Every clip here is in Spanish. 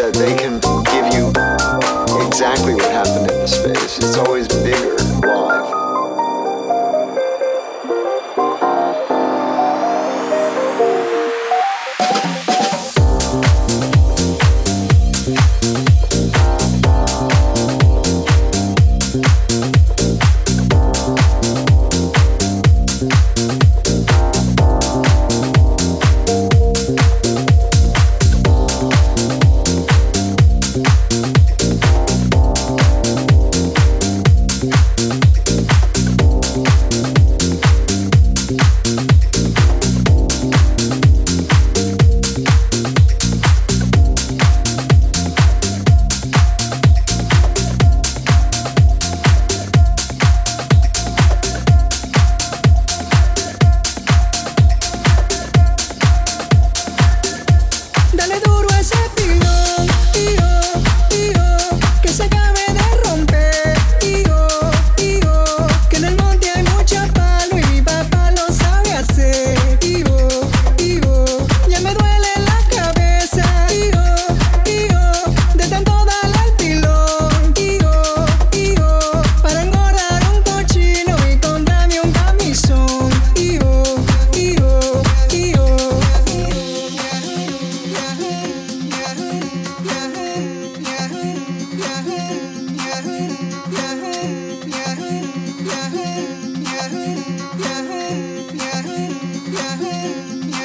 that they can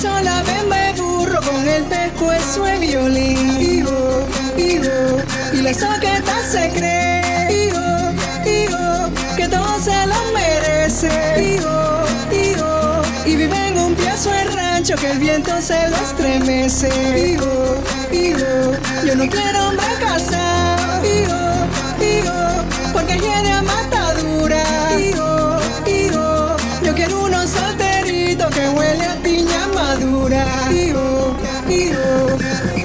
sola vez me burro con el pescuezo de violín. Hijo, hijo, y la soqueta se cree. Hijo, hijo, que todo se lo merece. Hijo, hijo, y vive en un piazo de rancho que el viento se lo estremece. Hijo, hijo, yo no quiero hombre casado. Hijo, hijo, porque tiene matadura. Madura. Dale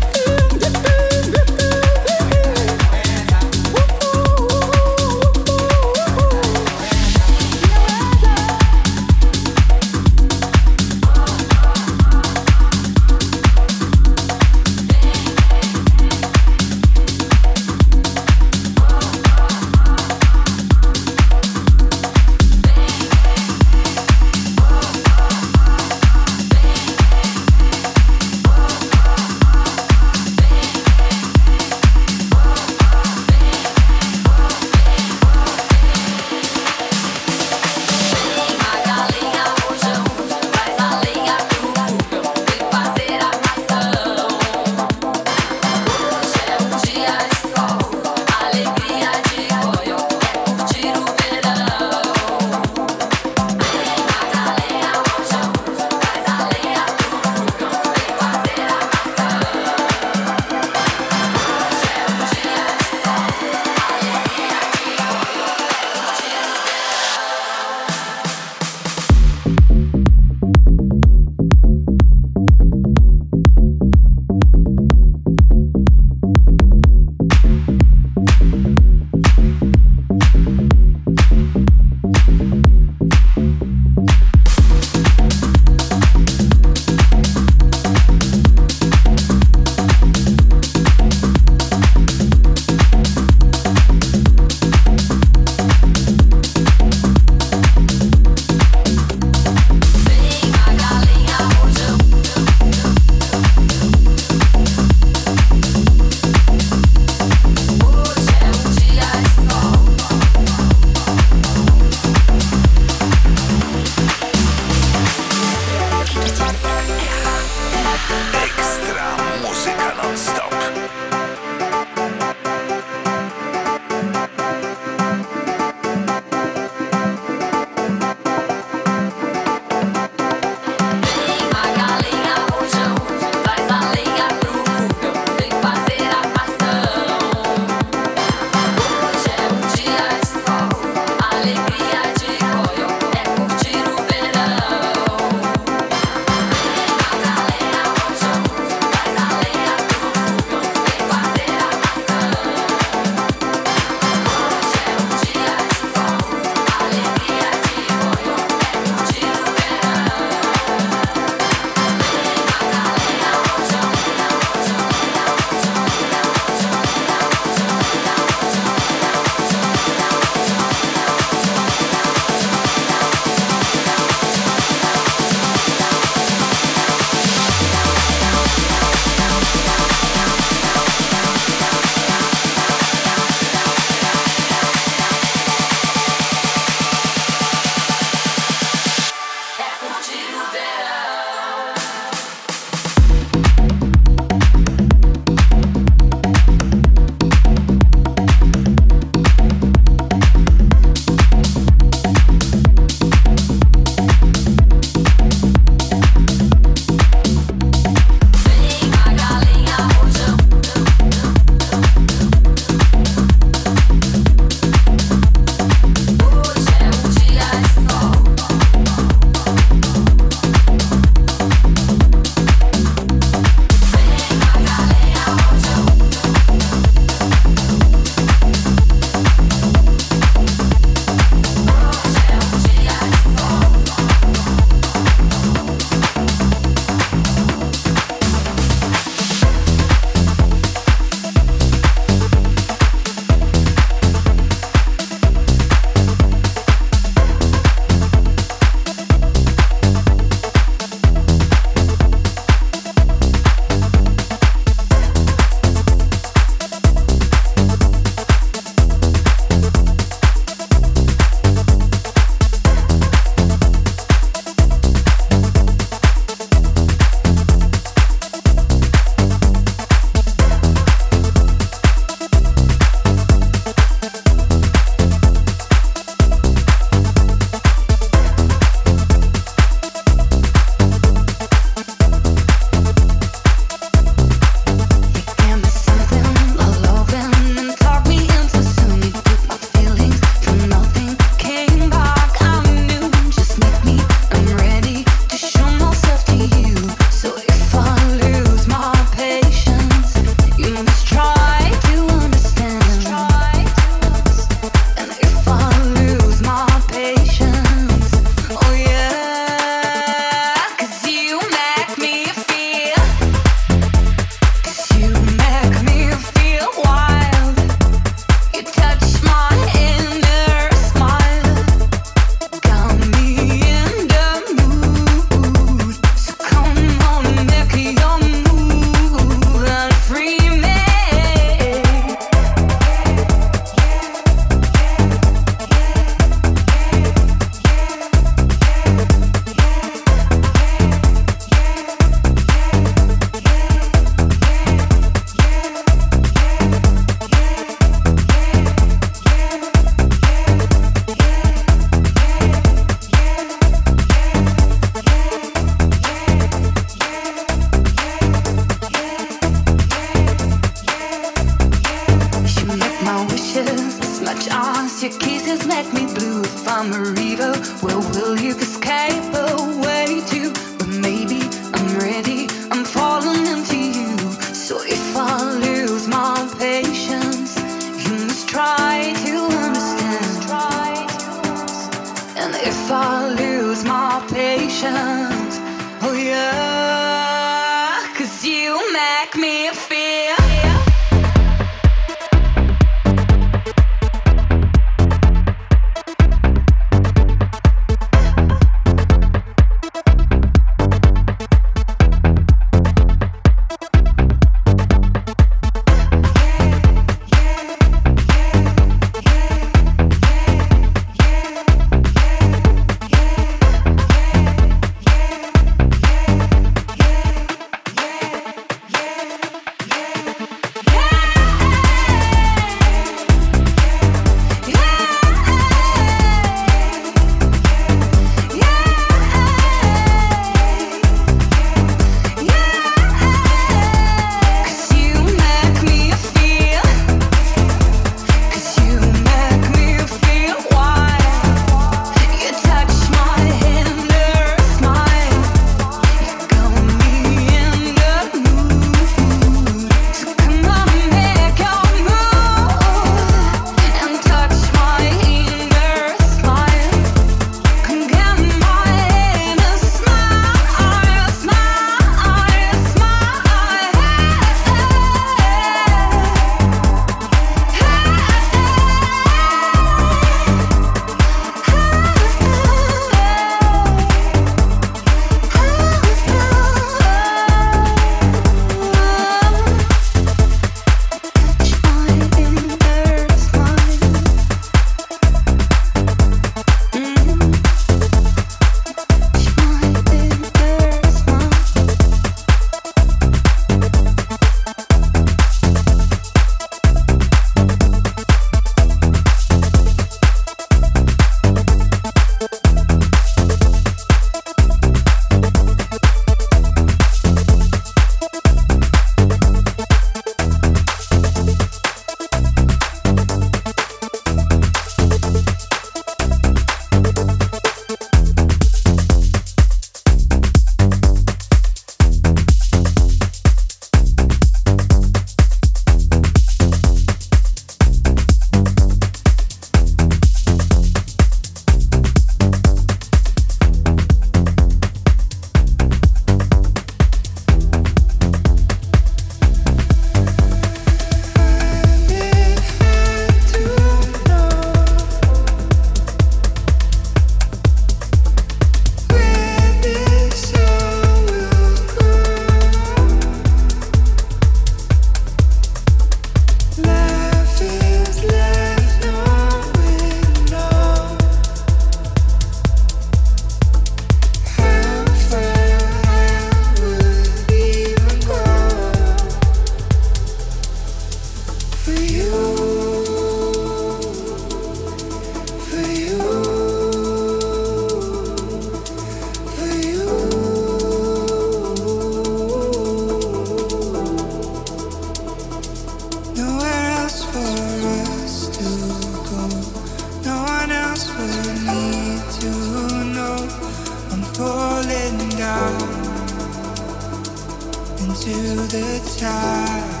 into the tide.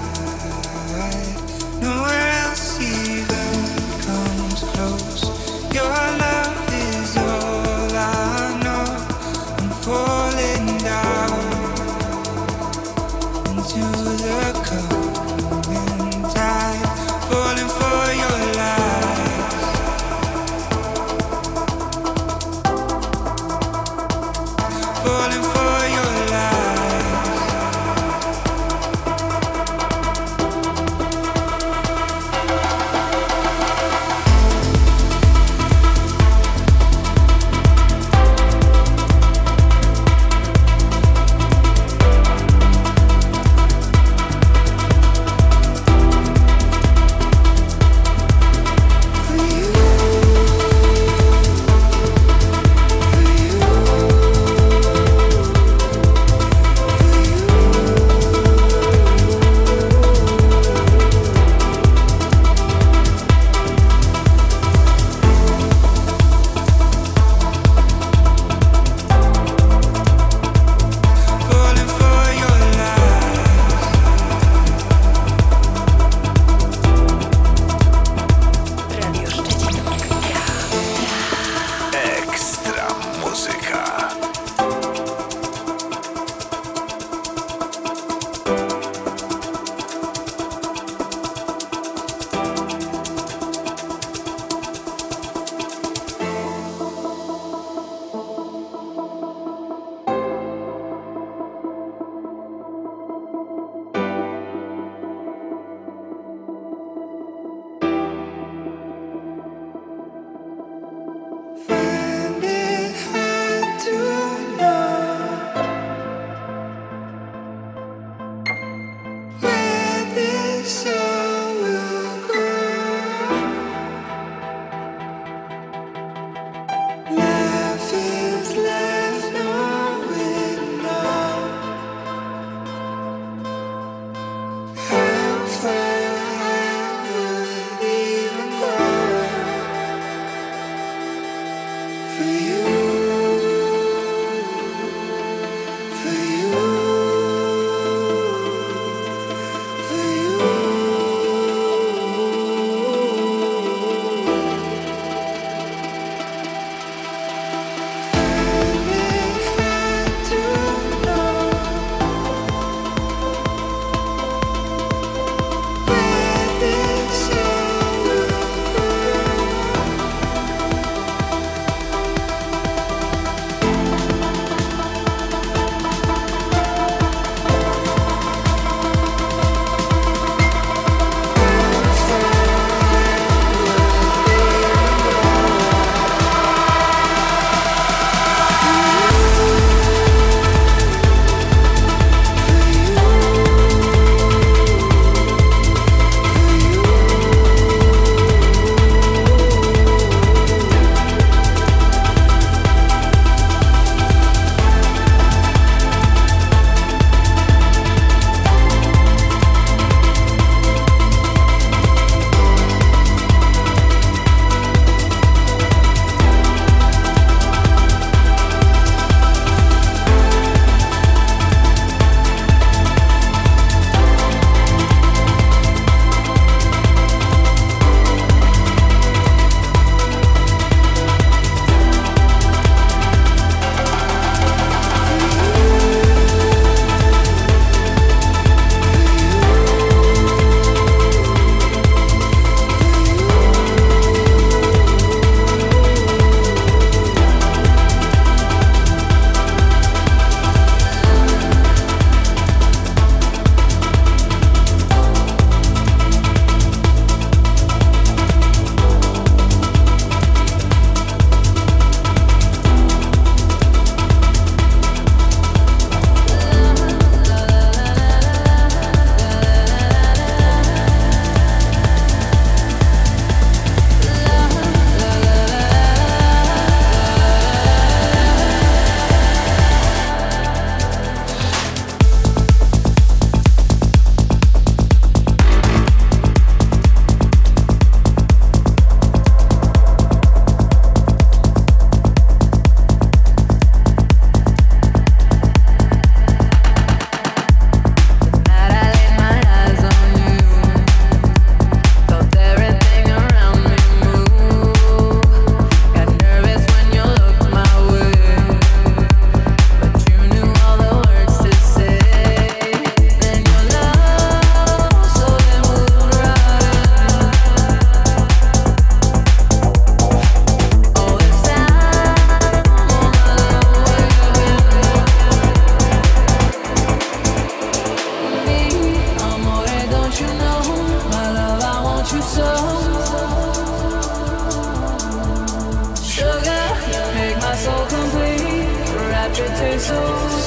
No, So. of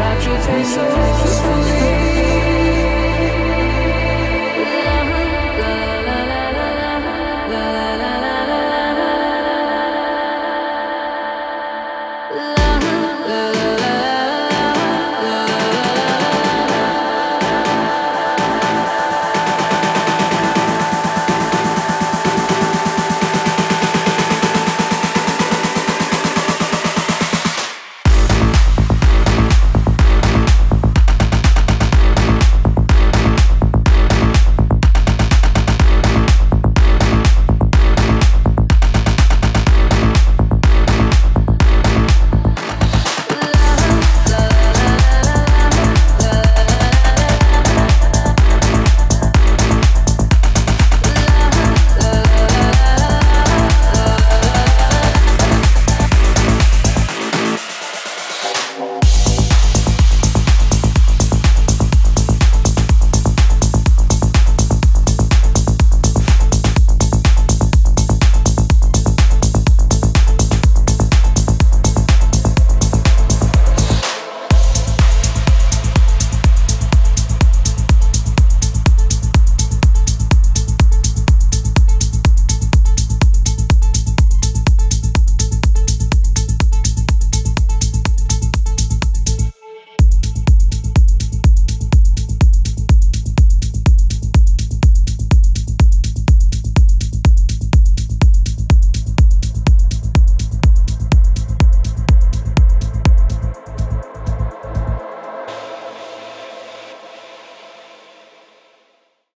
抓住在手，祝。